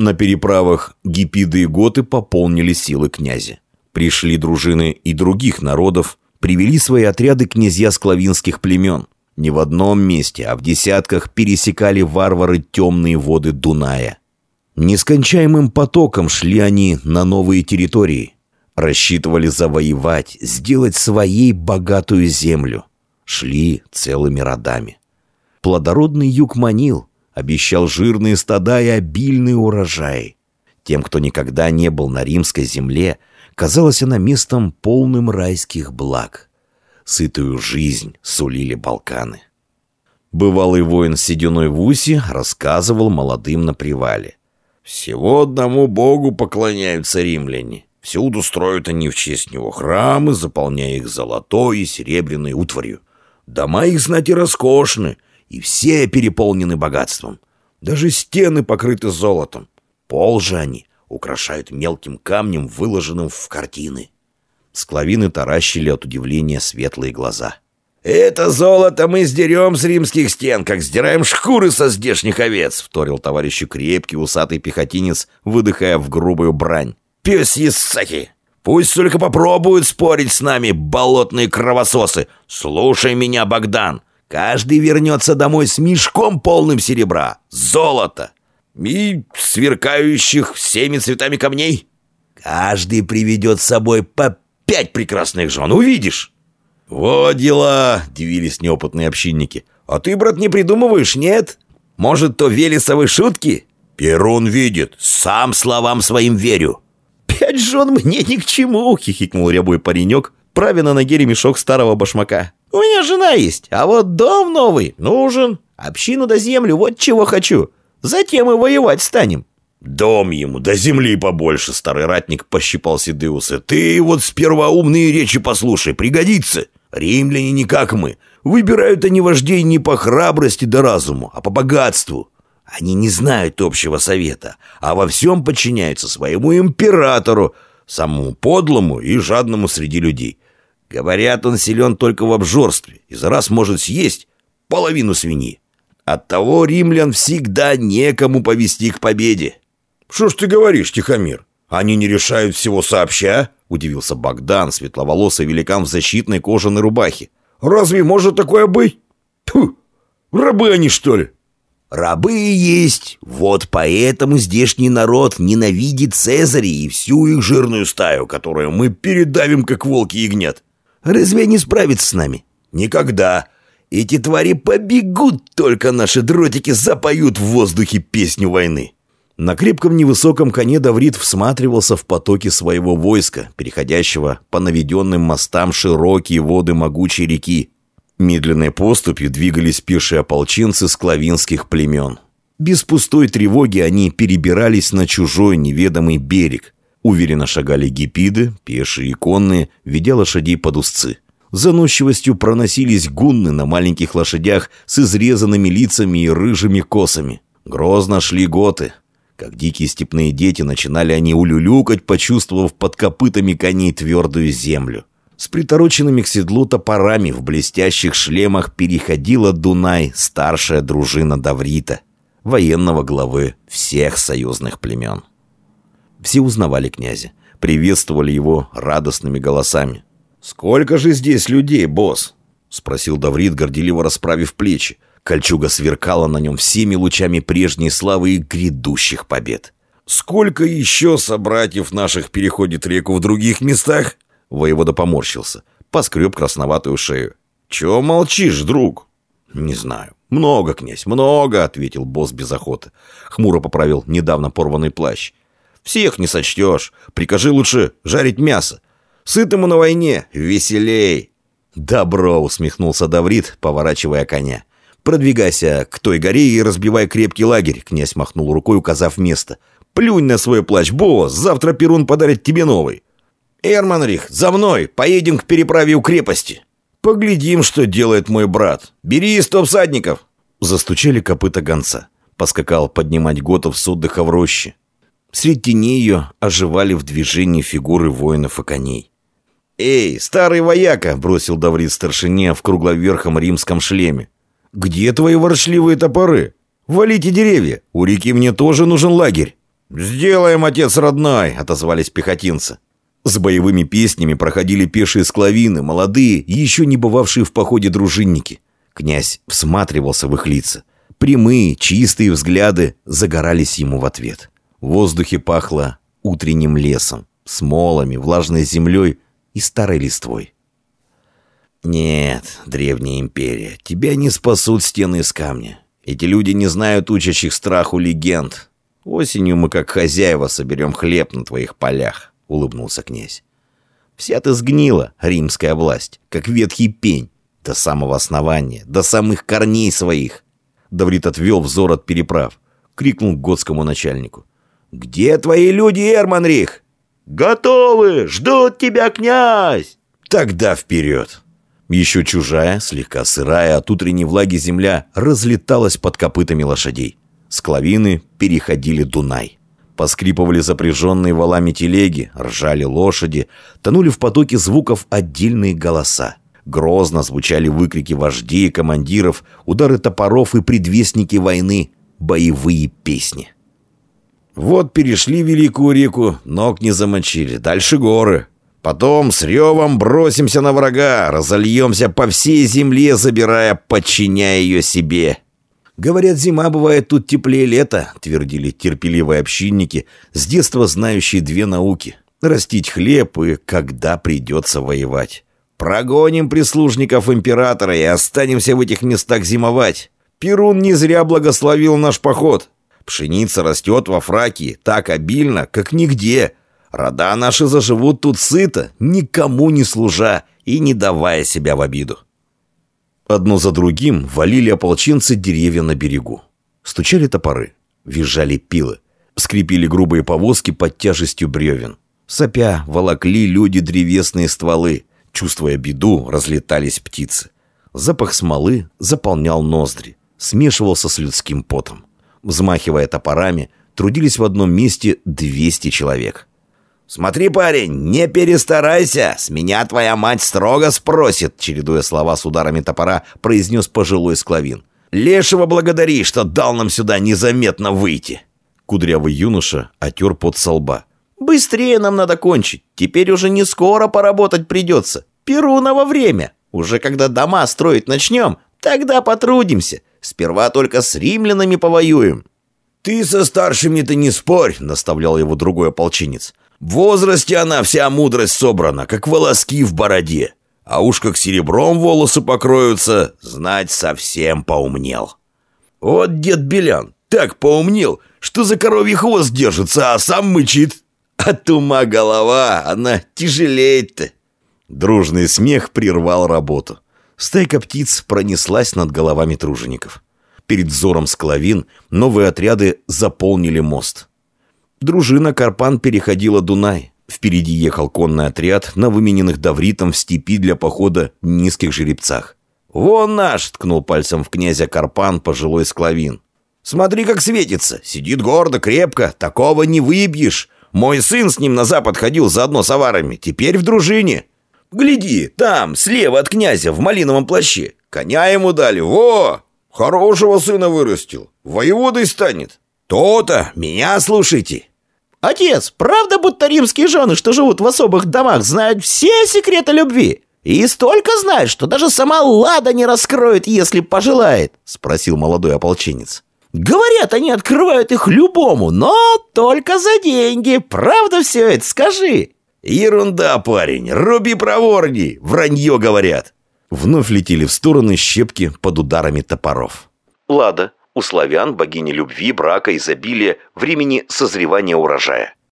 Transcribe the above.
На переправах гипиды и готы пополнили силы князя. Пришли дружины и других народов, привели свои отряды князья склавинских племен. Не в одном месте, а в десятках пересекали варвары темные воды Дуная. Нескончаемым потоком шли они на новые территории. Рассчитывали завоевать, сделать своей богатую землю. Шли целыми родами. Плодородный юг манил, обещал жирные стада и обильные урожаи. Тем, кто никогда не был на римской земле, казалось она местом полным райских благ. Сытую жизнь сулили Балканы. Бывалый воин с сединой в усе рассказывал молодым на привале. «Всего одному богу поклоняются римляне. Всюду строят они в честь него храмы, заполняя их золотой и серебряной утварью. Дома их, знать, и роскошны, и все переполнены богатством. Даже стены покрыты золотом. Пол же они украшают мелким камнем, выложенным в картины. Склавины таращили от удивления светлые глаза. «Это золото мы сдерем с римских стен, как сдираем шкуры со здешних овец», — вторил товарищу крепкий усатый пехотинец, выдыхая в грубую брань. «Пёсьи ссаки! Пусть только попробуют спорить с нами, болотные кровососы! Слушай меня, Богдан! Каждый вернется домой с мешком полным серебра, золота и сверкающих всеми цветами камней. Каждый приведет с собой по пять прекрасных жен, увидишь. Вот дела, дивились неопытные общинники. А ты, брат, не придумываешь, нет? Может, то Велесовы шутки? Перун видит, сам словам своим верю. Пять жен мне ни к чему, хихикнул рябой паренек, правя на ноге ремешок старого башмака. У меня жена есть, а вот дом новый нужен. Общину до да землю, вот чего хочу. Затем и воевать станем». «Дом ему, до земли побольше», — старый ратник пощипал Сидеуса. «Ты вот сперва умные речи послушай, пригодится. Римляне не как мы. Выбирают они вождей не по храбрости да разуму, а по богатству. Они не знают общего совета, а во всем подчиняются своему императору, самому подлому и жадному среди людей. Говорят, он силен только в обжорстве и за раз может съесть половину свиньи. Оттого римлян всегда некому повести к победе. «Что ж ты говоришь, Тихомир? Они не решают всего сообща?» Удивился Богдан, светловолосый великан в защитной кожаной рубахе. «Разве может такое быть? Тьфу! Рабы они, что ли?» «Рабы есть. Вот поэтому здешний народ ненавидит Цезаря и всю их жирную стаю, которую мы передавим, как волки ягнят. Разве они справятся с нами? Никогда. Эти твари побегут, только наши дротики запоют в воздухе песню войны. На крепком невысоком коне Даврит всматривался в потоки своего войска, переходящего по наведенным мостам широкие воды могучей реки. Медленной поступью двигались пешие ополченцы склавинских племен. Без пустой тревоги они перебирались на чужой неведомый берег – Уверенно шагали гипиды, пешие и конные, ведя лошадей под узцы. Заносчивостью проносились гунны на маленьких лошадях с изрезанными лицами и рыжими косами. Грозно шли готы. Как дикие степные дети начинали они улюлюкать, почувствовав под копытами коней твердую землю. С притороченными к седлу топорами в блестящих шлемах переходила Дунай, старшая дружина Даврита, военного главы всех союзных племен. Все узнавали князя, приветствовали его радостными голосами. «Сколько же здесь людей, босс?» — спросил Даврит, горделиво расправив плечи. Кольчуга сверкала на нем всеми лучами прежней славы и грядущих побед. «Сколько еще собратьев наших переходит реку в других местах?» Воевода поморщился, поскреб красноватую шею. «Чего молчишь, друг?» «Не знаю. Много, князь, много», — ответил босс без охоты. Хмуро поправил недавно порванный плащ. Всех не сочтешь. Прикажи лучше жарить мясо. Сытому на войне веселей. Добро, усмехнулся Даврит, поворачивая коня. Продвигайся к той горе и разбивай крепкий лагерь, князь махнул рукой, указав место. Плюнь на свой плащ, босс, завтра Перун подарит тебе новый. Эрманрих, за мной, поедем к переправе у крепости. Поглядим, что делает мой брат. Бери сто всадников. Застучали копыта гонца. Поскакал поднимать готов с отдыха в роще. Среди теней ее оживали в движении фигуры воинов и коней. «Эй, старый вояка!» — бросил Даврит старшине в кругловерхом римском шлеме. «Где твои воршливые топоры? Валите деревья! У реки мне тоже нужен лагерь!» «Сделаем, отец родной!» — отозвались пехотинцы. С боевыми песнями проходили пешие склавины, молодые, еще не бывавшие в походе дружинники. Князь всматривался в их лица. Прямые, чистые взгляды загорались ему в ответ. В воздухе пахло утренним лесом, смолами, влажной землей и старой листвой. «Нет, древняя империя, тебя не спасут стены из камня. Эти люди не знают учащих страху легенд. Осенью мы, как хозяева, соберем хлеб на твоих полях», — улыбнулся князь. «Вся ты сгнила, римская власть, как ветхий пень, до самого основания, до самых корней своих». Даврит отвел взор от переправ, крикнул к готскому начальнику. «Где твои люди, Эрманрих?» «Готовы! Ждут тебя, князь!» «Тогда вперед!» Еще чужая, слегка сырая от утренней влаги земля разлеталась под копытами лошадей. Склавины переходили Дунай. Поскрипывали запряженные валами телеги, ржали лошади, тонули в потоке звуков отдельные голоса. Грозно звучали выкрики вождей и командиров, удары топоров и предвестники войны, боевые песни. Вот перешли великую реку, ног не замочили, дальше горы. Потом с ревом бросимся на врага, разольемся по всей земле, забирая, подчиняя ее себе. «Говорят, зима бывает тут теплее лета», — твердили терпеливые общинники, с детства знающие две науки — растить хлеб и когда придется воевать. «Прогоним прислужников императора и останемся в этих местах зимовать. Перун не зря благословил наш поход. Пшеница растет во Фракии так обильно, как нигде». Рода наши заживут тут сыто, никому не служа и не давая себя в обиду. Одно за другим валили ополченцы деревья на берегу. Стучали топоры, визжали пилы, скрипели грубые повозки под тяжестью бревен. Сопя волокли люди древесные стволы. Чувствуя беду, разлетались птицы. Запах смолы заполнял ноздри, смешивался с людским потом. Взмахивая топорами, трудились в одном месте 200 человек. «Смотри, парень, не перестарайся! С меня твоя мать строго спросит!» Чередуя слова с ударами топора, произнес пожилой склавин. «Лешего благодари, что дал нам сюда незаметно выйти!» Кудрявый юноша отер под со лба. «Быстрее нам надо кончить. Теперь уже не скоро поработать придется. Перуново время. Уже когда дома строить начнем, тогда потрудимся. Сперва только с римлянами повоюем». «Ты со старшими-то не спорь», — наставлял его другой ополченец. В возрасте она вся мудрость собрана, как волоски в бороде. А уж как серебром волосы покроются, знать совсем поумнел. Вот дед Белян так поумнел, что за коровий хвост держится, а сам мычит. От ума голова, она тяжелеет-то. Дружный смех прервал работу. Стайка птиц пронеслась над головами тружеников. Перед взором склавин новые отряды заполнили мост. Дружина Карпан переходила Дунай. Впереди ехал конный отряд на вымененных Давритом в степи для похода низких жеребцах. «Вон наш!» — ткнул пальцем в князя Карпан пожилой склавин. «Смотри, как светится! Сидит гордо, крепко, такого не выбьешь! Мой сын с ним на запад ходил заодно с аварами, теперь в дружине!» «Гляди, там, слева от князя, в малиновом плаще! Коня ему дали, во! Хорошего сына вырастил, воеводой станет! То-то, меня слушайте!» «Отец, правда, будто римские жены, что живут в особых домах, знают все секреты любви? И столько знают, что даже сама Лада не раскроет, если пожелает?» — спросил молодой ополченец. «Говорят, они открывают их любому, но только за деньги. Правда все это, скажи?» «Ерунда, парень, руби проворней, вранье говорят». Вновь летели в стороны щепки под ударами топоров. Лада у славян богини любви, брака, изобилия, времени созревания урожая.